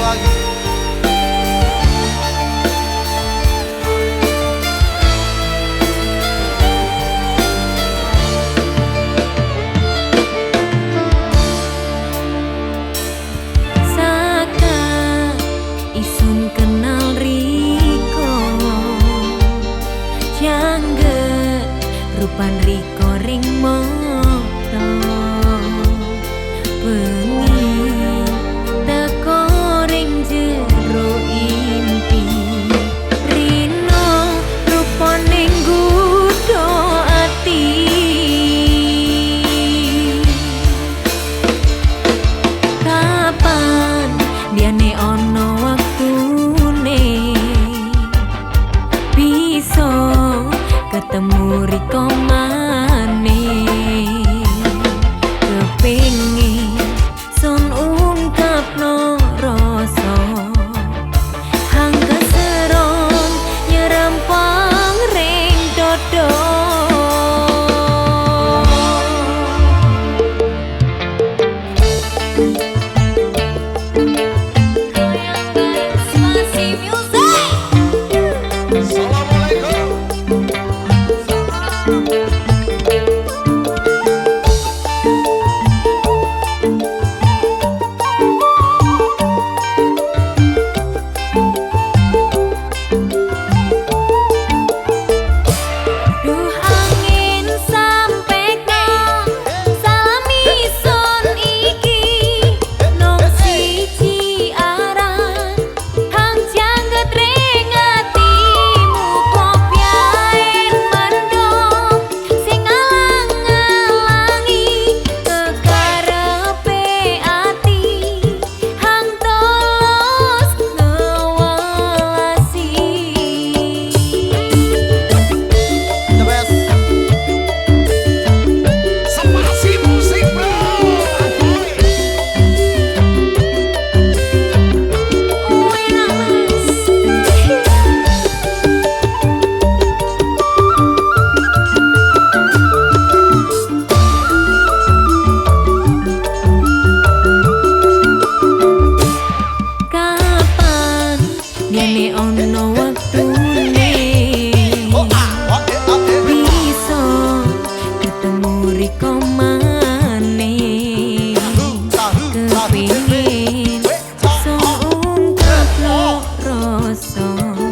Saka isun lagi Rupan Riko 走。